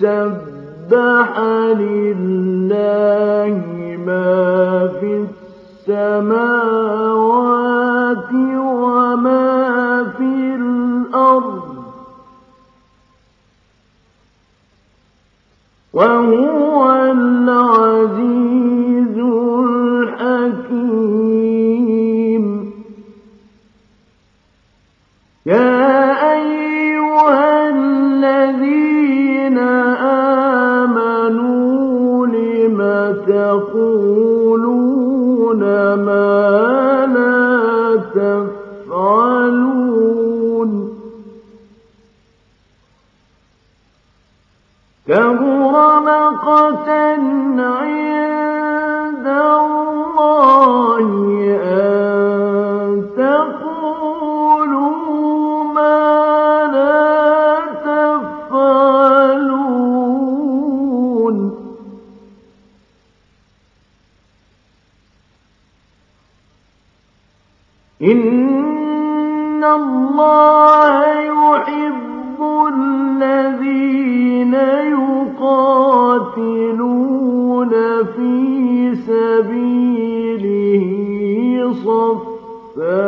سبح لله ما في السماوات وما في الأرض وهو إن الله يحب الذين يقاتلون في سبيله صفاً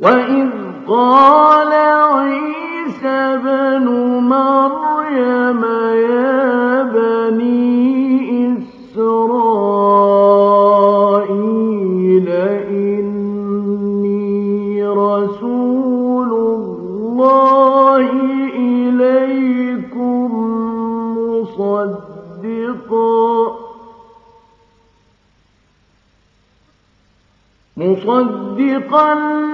وإذ قال عيسى ابن مريم يا بني إسرائيل إني رسول الله إليكم مصدقا مصدقا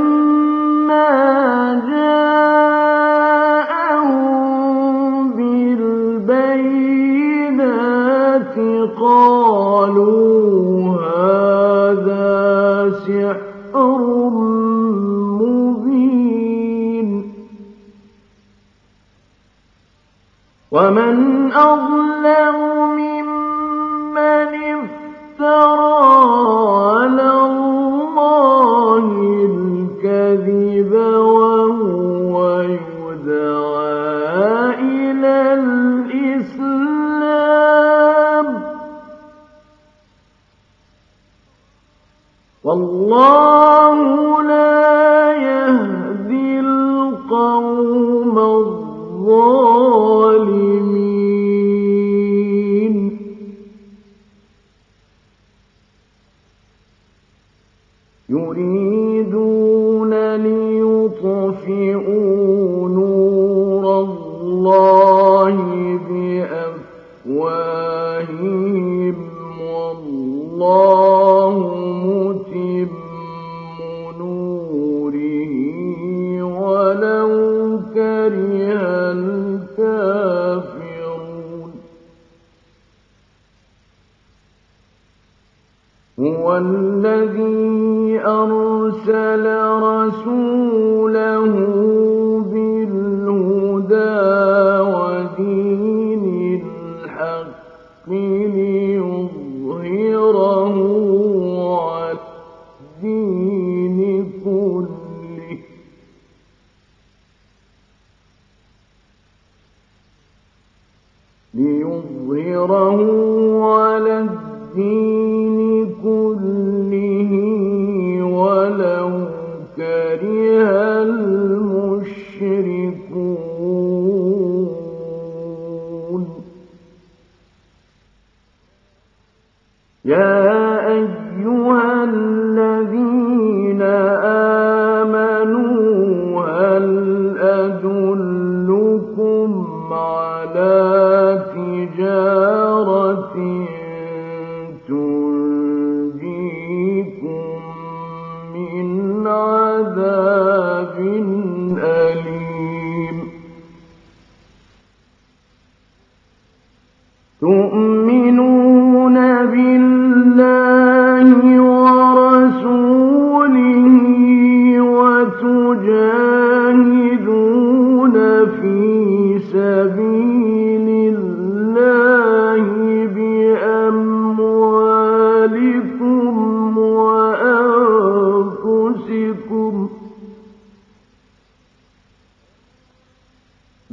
والله لا هو الذي أرسل رسوله بالهدى ودين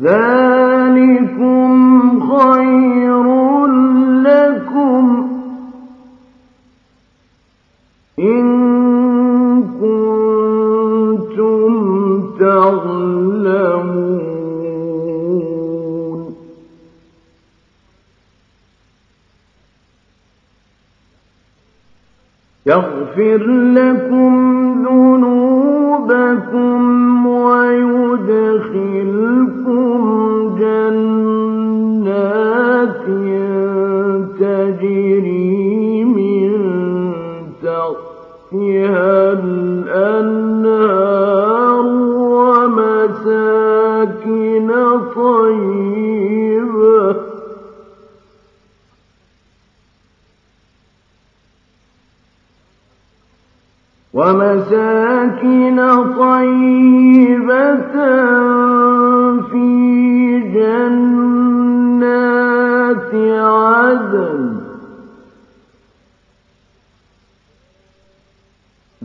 ذلكم خير لكم إن كنتم تعلمون. يغفر لكم ذنوبكم ويدخل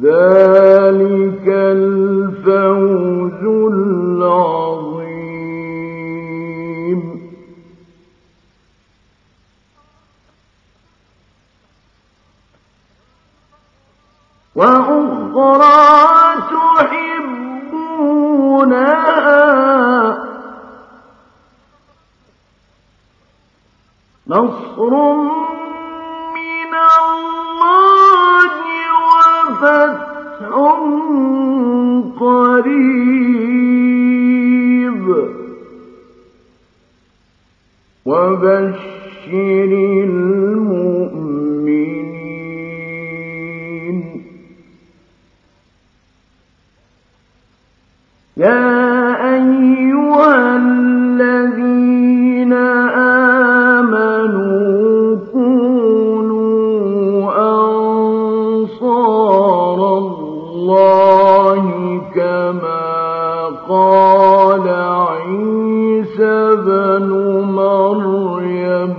ذلك فتح قريب. وبشر المؤمنين. يا مريم.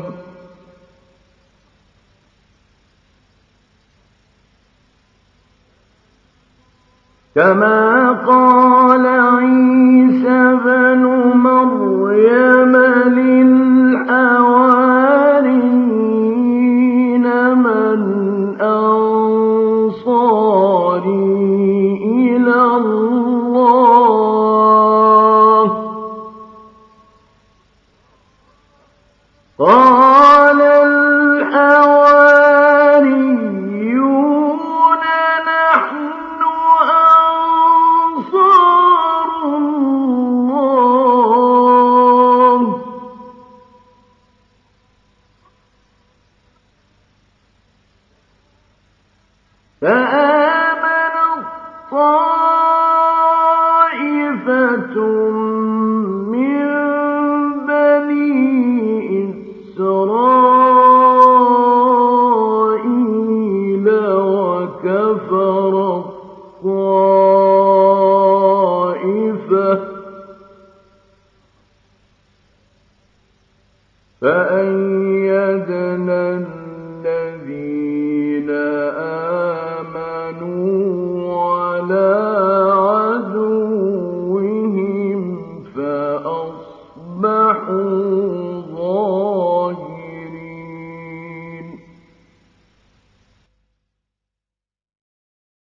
كما قال الذين